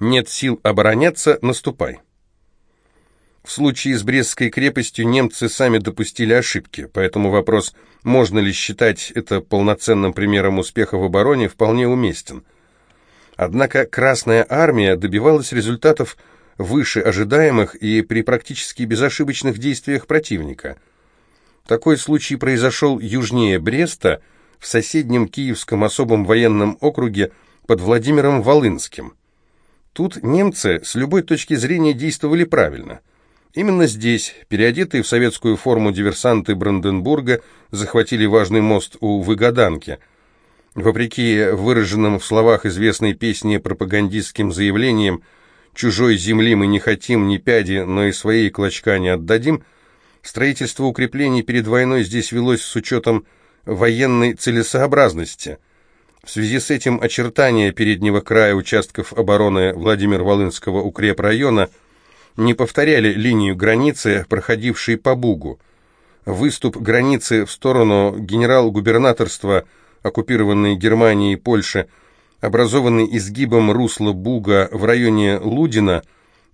Нет сил обороняться, наступай. В случае с Брестской крепостью немцы сами допустили ошибки, поэтому вопрос, можно ли считать это полноценным примером успеха в обороне, вполне уместен. Однако Красная Армия добивалась результатов выше ожидаемых и при практически безошибочных действиях противника. Такой случай произошел южнее Бреста, в соседнем Киевском особом военном округе под Владимиром Волынским. Тут немцы с любой точки зрения действовали правильно. Именно здесь, переодетые в советскую форму диверсанты Бранденбурга, захватили важный мост у Выгоданки. Вопреки выраженным в словах известной песни пропагандистским заявлениям «Чужой земли мы не хотим ни пяди, но и своей клочка не отдадим», строительство укреплений перед войной здесь велось с учетом военной целесообразности. В связи с этим очертания переднего края участков обороны Владимир-Волынского укрепрайона не повторяли линию границы, проходившей по Бугу. Выступ границы в сторону генерал-губернаторства оккупированной Германии и Польши, образованный изгибом русла Буга в районе Лудина,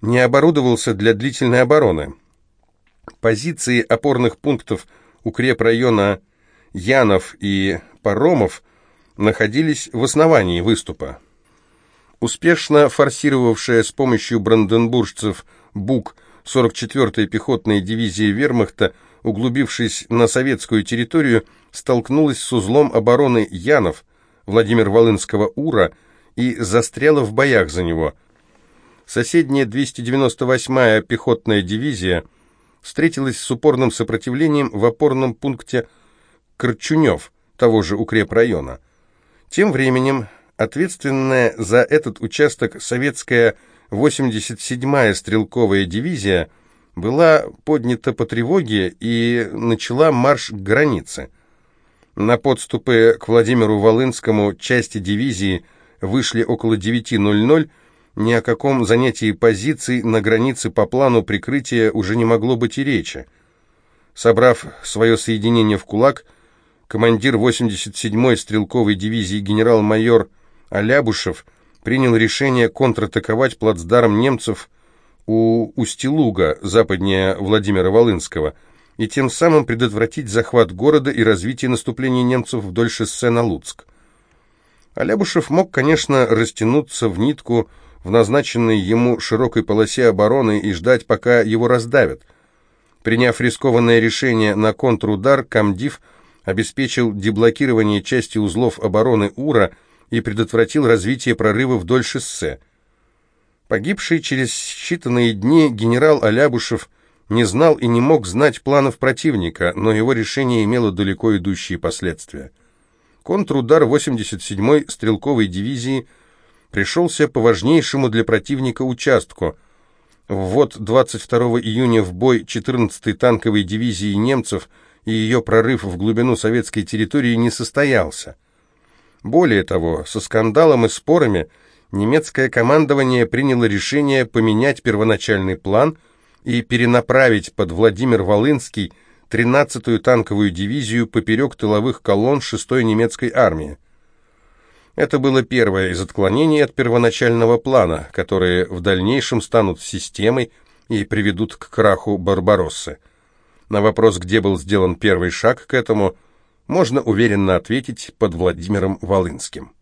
не оборудовался для длительной обороны. Позиции опорных пунктов укрепрайона Янов и Паромов находились в основании выступа. Успешно форсировавшая с помощью бранденбуржцев БУК 44-я пехотная дивизия вермахта, углубившись на советскую территорию, столкнулась с узлом обороны Янов, Владимир Волынского Ура, и застряла в боях за него. Соседняя 298-я пехотная дивизия встретилась с упорным сопротивлением в опорном пункте Корчунев, того же укрепрайона. Тем временем ответственная за этот участок советская 87-я стрелковая дивизия была поднята по тревоге и начала марш к границе. На подступы к Владимиру Волынскому части дивизии вышли около 9.00, ни о каком занятии позиций на границе по плану прикрытия уже не могло быть и речи. Собрав свое соединение в кулак, командир 87-й стрелковой дивизии генерал-майор Алябушев принял решение контратаковать плацдарм немцев у Устилуга, западнее Владимира Волынского, и тем самым предотвратить захват города и развитие наступления немцев вдоль шоссе на Луцк. Алябушев мог, конечно, растянуться в нитку в назначенной ему широкой полосе обороны и ждать, пока его раздавят. Приняв рискованное решение на контрудар, комдив – обеспечил деблокирование части узлов обороны УРА и предотвратил развитие прорыва вдоль шоссе. Погибший через считанные дни генерал Алябушев не знал и не мог знать планов противника, но его решение имело далеко идущие последствия. Контрудар 87-й стрелковой дивизии пришелся по важнейшему для противника участку. Ввод 22 июня в бой 14-й танковой дивизии немцев – и ее прорыв в глубину советской территории не состоялся. Более того, со скандалом и спорами немецкое командование приняло решение поменять первоначальный план и перенаправить под Владимир Волынский 13-ю танковую дивизию поперек тыловых колонн 6-й немецкой армии. Это было первое из отклонений от первоначального плана, которые в дальнейшем станут системой и приведут к краху Барбароссы. На вопрос, где был сделан первый шаг к этому, можно уверенно ответить под Владимиром Волынским.